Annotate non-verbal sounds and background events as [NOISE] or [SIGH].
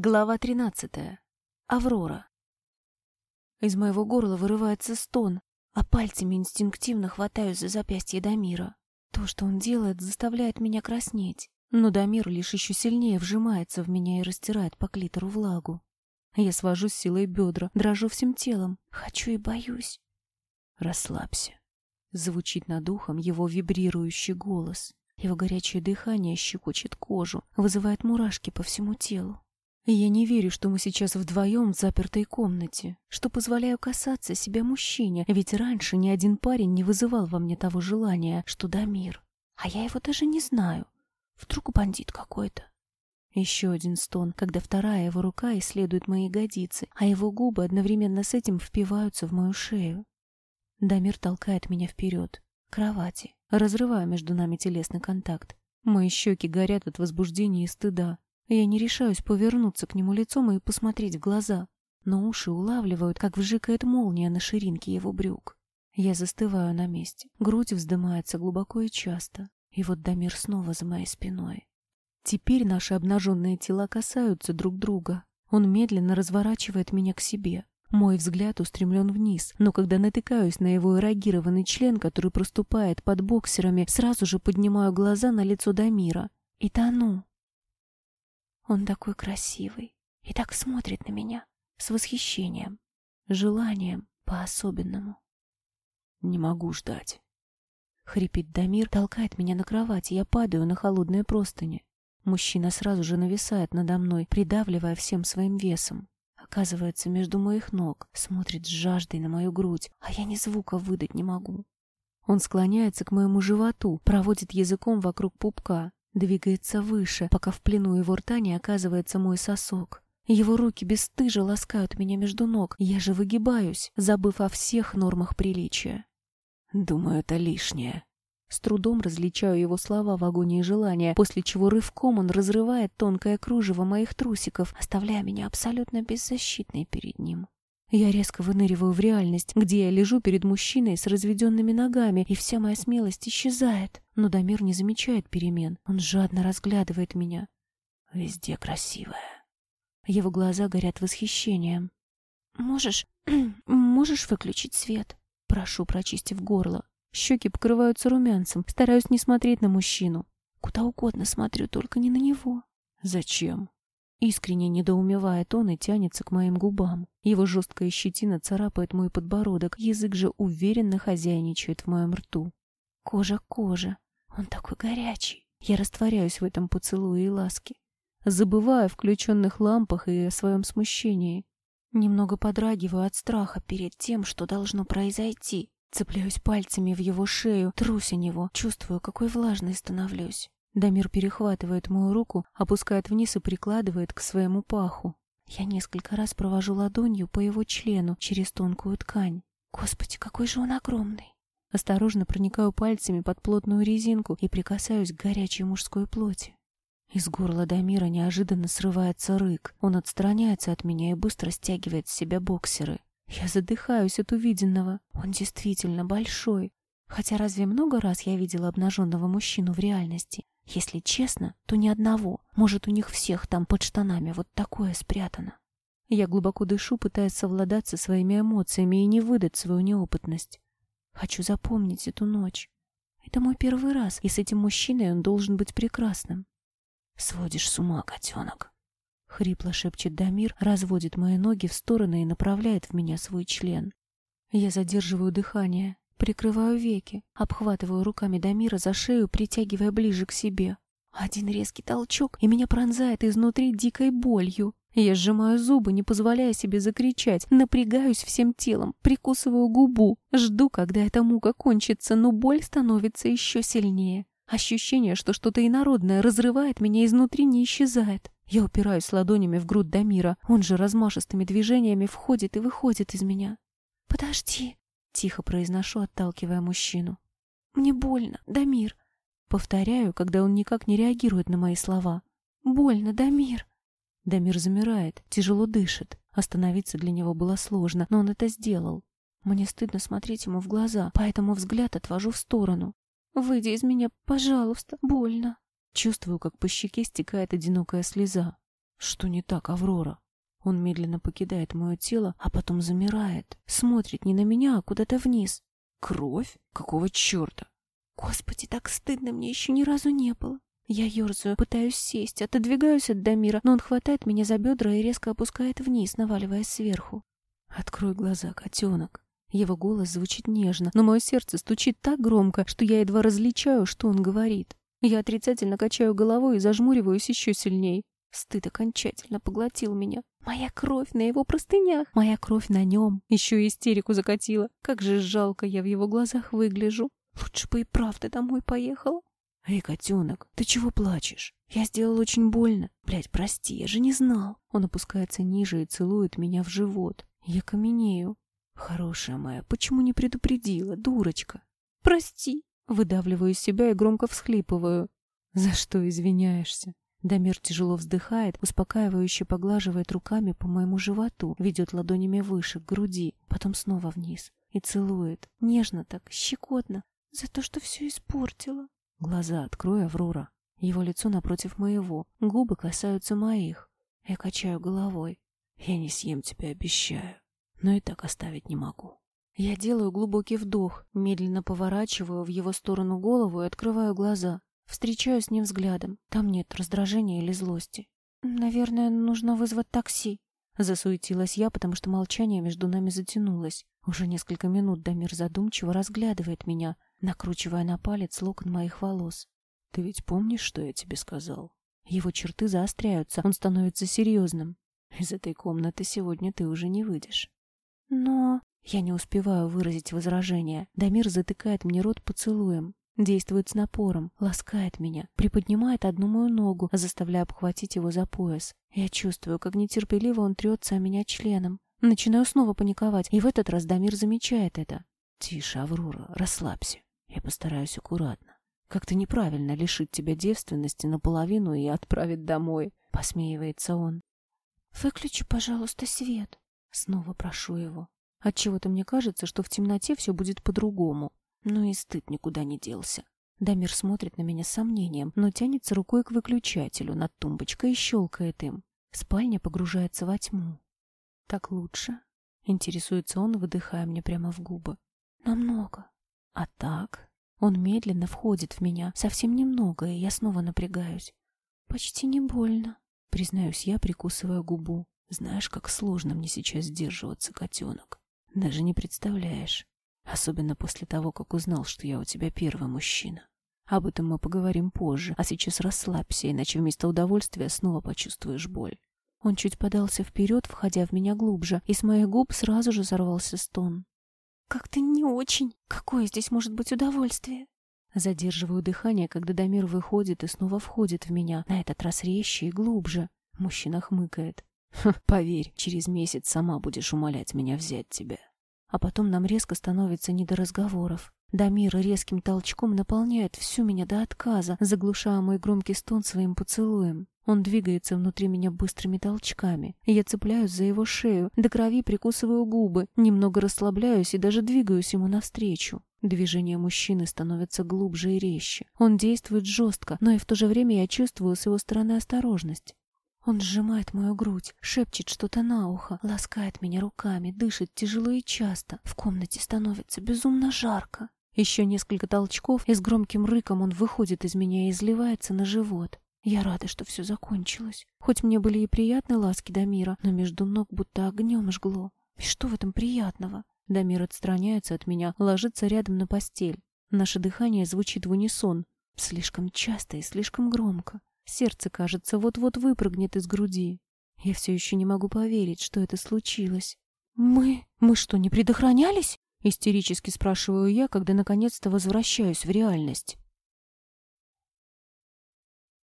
Глава 13. Аврора. Из моего горла вырывается стон, а пальцами инстинктивно хватаюсь за запястье Дамира. То, что он делает, заставляет меня краснеть, но Дамир лишь еще сильнее вжимается в меня и растирает по клитору влагу. Я свожу с силой бедра, дрожу всем телом, хочу и боюсь. «Расслабься», — звучит над ухом его вибрирующий голос. Его горячее дыхание щекочет кожу, вызывает мурашки по всему телу. Я не верю, что мы сейчас вдвоем в запертой комнате, что позволяю касаться себя мужчине, ведь раньше ни один парень не вызывал во мне того желания, что Дамир. А я его даже не знаю. Вдруг бандит какой-то. Еще один стон, когда вторая его рука исследует мои ягодицы, а его губы одновременно с этим впиваются в мою шею. Дамир толкает меня вперед, к кровати, разрывая между нами телесный контакт. Мои щеки горят от возбуждения и стыда. Я не решаюсь повернуться к нему лицом и посмотреть в глаза, но уши улавливают, как вжикает молния на ширинке его брюк. Я застываю на месте, грудь вздымается глубоко и часто, и вот Дамир снова за моей спиной. Теперь наши обнаженные тела касаются друг друга. Он медленно разворачивает меня к себе. Мой взгляд устремлен вниз, но когда натыкаюсь на его эрогированный член, который проступает под боксерами, сразу же поднимаю глаза на лицо Дамира и тону. Он такой красивый и так смотрит на меня с восхищением, желанием по-особенному. Не могу ждать. Хрипит Дамир, толкает меня на кровать, и я падаю на холодные простыни. Мужчина сразу же нависает надо мной, придавливая всем своим весом. Оказывается, между моих ног, смотрит с жаждой на мою грудь, а я ни звука выдать не могу. Он склоняется к моему животу, проводит языком вокруг пупка, двигается выше, пока в плену его рта не оказывается мой сосок. Его руки бесстыжо ласкают меня между ног, я же выгибаюсь, забыв о всех нормах приличия. Думаю, это лишнее. С трудом различаю его слова в агонии желания, после чего рывком он разрывает тонкое кружево моих трусиков, оставляя меня абсолютно беззащитной перед ним. Я резко выныриваю в реальность, где я лежу перед мужчиной с разведенными ногами, и вся моя смелость исчезает. Но Дамир не замечает перемен. Он жадно разглядывает меня. Везде красивая. Его глаза горят восхищением. «Можешь... [CLEARS THROAT] можешь выключить свет?» Прошу, прочистив горло. Щеки покрываются румянцем. Стараюсь не смотреть на мужчину. Куда угодно смотрю, только не на него. «Зачем?» Искренне недоумевает он и тянется к моим губам. Его жесткая щетина царапает мой подбородок, язык же уверенно хозяйничает в моем рту. Кожа к коже. Он такой горячий. Я растворяюсь в этом поцелуе и ласке. Забываю о включенных лампах и о своем смущении. Немного подрагиваю от страха перед тем, что должно произойти. Цепляюсь пальцами в его шею, трусь него, чувствую, какой влажной становлюсь. Дамир перехватывает мою руку, опускает вниз и прикладывает к своему паху. Я несколько раз провожу ладонью по его члену через тонкую ткань. Господи, какой же он огромный! Осторожно проникаю пальцами под плотную резинку и прикасаюсь к горячей мужской плоти. Из горла Дамира неожиданно срывается рык. Он отстраняется от меня и быстро стягивает с себя боксеры. Я задыхаюсь от увиденного. Он действительно большой. Хотя разве много раз я видела обнаженного мужчину в реальности? Если честно, то ни одного. Может, у них всех там под штанами вот такое спрятано. Я глубоко дышу, пытаясь совладать со своими эмоциями и не выдать свою неопытность. Хочу запомнить эту ночь. Это мой первый раз, и с этим мужчиной он должен быть прекрасным. «Сводишь с ума, котенок!» Хрипло шепчет Дамир, разводит мои ноги в стороны и направляет в меня свой член. Я задерживаю дыхание, Прикрываю веки, обхватываю руками Дамира за шею, притягивая ближе к себе. Один резкий толчок, и меня пронзает изнутри дикой болью. Я сжимаю зубы, не позволяя себе закричать, напрягаюсь всем телом, прикусываю губу, жду, когда эта мука кончится, но боль становится еще сильнее. Ощущение, что что-то инородное разрывает меня изнутри, не исчезает. Я упираюсь ладонями в грудь Дамира, он же размашистыми движениями входит и выходит из меня. «Подожди!» Тихо произношу, отталкивая мужчину. «Мне больно, Дамир!» Повторяю, когда он никак не реагирует на мои слова. «Больно, Дамир!» Дамир замирает, тяжело дышит. Остановиться для него было сложно, но он это сделал. Мне стыдно смотреть ему в глаза, поэтому взгляд отвожу в сторону. «Выйди из меня, пожалуйста, больно!» Чувствую, как по щеке стекает одинокая слеза. Что не так, Аврора? Он медленно покидает мое тело, а потом замирает. Смотрит не на меня, а куда-то вниз. Кровь? Какого черта? Господи, так стыдно мне еще ни разу не было. Я ерзаю, пытаюсь сесть, отодвигаюсь от Дамира, но он хватает меня за бедра и резко опускает вниз, наваливаясь сверху. «Открой глаза, котенок!» Его голос звучит нежно, но мое сердце стучит так громко, что я едва различаю, что он говорит. Я отрицательно качаю головой и зажмуриваюсь еще сильней. Стыд окончательно поглотил меня. Моя кровь на его простынях, моя кровь на нем. Еще и истерику закатила. Как же жалко я в его глазах выгляжу. Лучше бы и правда домой поехала. «Эй, котенок, ты чего плачешь? Я сделал очень больно. Блядь, прости, я же не знал». Он опускается ниже и целует меня в живот. Я каменею. «Хорошая моя, почему не предупредила, дурочка?» «Прости», Выдавливаю из себя и громко всхлипываю. «За что извиняешься?» Дамир тяжело вздыхает, успокаивающе поглаживает руками по моему животу, ведет ладонями выше, к груди, потом снова вниз и целует. Нежно так, щекотно. За то, что все испортила. Глаза открой, Аврора. Его лицо напротив моего, губы касаются моих. Я качаю головой. Я не съем тебя, обещаю. Но и так оставить не могу. Я делаю глубокий вдох, медленно поворачиваю в его сторону голову и открываю глаза. Встречаю с ним взглядом. Там нет раздражения или злости. «Наверное, нужно вызвать такси», — засуетилась я, потому что молчание между нами затянулось. Уже несколько минут Дамир задумчиво разглядывает меня, накручивая на палец локон моих волос. «Ты ведь помнишь, что я тебе сказал?» Его черты заостряются, он становится серьезным. «Из этой комнаты сегодня ты уже не выйдешь». «Но...» Я не успеваю выразить возражение. Дамир затыкает мне рот поцелуем. Действует с напором, ласкает меня, приподнимает одну мою ногу, заставляя обхватить его за пояс. Я чувствую, как нетерпеливо он трется о меня членом. Начинаю снова паниковать, и в этот раз Дамир замечает это. «Тише, Аврора, расслабься. Я постараюсь аккуратно. Как-то неправильно лишить тебя девственности наполовину и отправить домой», — посмеивается он. «Выключи, пожалуйста, свет». Снова прошу его. Отчего-то мне кажется, что в темноте все будет по-другому. Но и стыд никуда не делся. Дамир смотрит на меня с сомнением, но тянется рукой к выключателю над тумбочкой и щелкает им. Спальня погружается во тьму. «Так лучше?» — интересуется он, выдыхая мне прямо в губы. «Намного». «А так?» Он медленно входит в меня, совсем немного, и я снова напрягаюсь. «Почти не больно», — признаюсь я, прикусывая губу. «Знаешь, как сложно мне сейчас сдерживаться, котенок. Даже не представляешь. Особенно после того, как узнал, что я у тебя первый мужчина. Об этом мы поговорим позже, а сейчас расслабься, иначе вместо удовольствия снова почувствуешь боль. Он чуть подался вперед, входя в меня глубже, и с моих губ сразу же сорвался стон. «Как-то не очень. Какое здесь может быть удовольствие?» Задерживаю дыхание, когда Дамир выходит и снова входит в меня, на этот раз резче и глубже. Мужчина хмыкает. Поверь, через месяц сама будешь умолять меня взять тебя. А потом нам резко становится не до разговоров. Дамир резким толчком наполняет всю меня до отказа, заглушая мой громкий стон своим поцелуем. Он двигается внутри меня быстрыми толчками. Я цепляюсь за его шею, до крови прикусываю губы, немного расслабляюсь и даже двигаюсь ему навстречу. Движения мужчины становятся глубже и резче. Он действует жестко, но и в то же время я чувствую с его стороны осторожность. Он сжимает мою грудь, шепчет что-то на ухо, ласкает меня руками, дышит тяжело и часто. В комнате становится безумно жарко. Еще несколько толчков, и с громким рыком он выходит из меня и изливается на живот. Я рада, что все закончилось. Хоть мне были и приятны ласки Дамира, но между ног будто огнем жгло. И что в этом приятного? Дамир отстраняется от меня, ложится рядом на постель. Наше дыхание звучит в унисон, слишком часто и слишком громко. Сердце, кажется, вот-вот выпрыгнет из груди. Я все еще не могу поверить, что это случилось. «Мы... мы что, не предохранялись?» Истерически спрашиваю я, когда наконец-то возвращаюсь в реальность.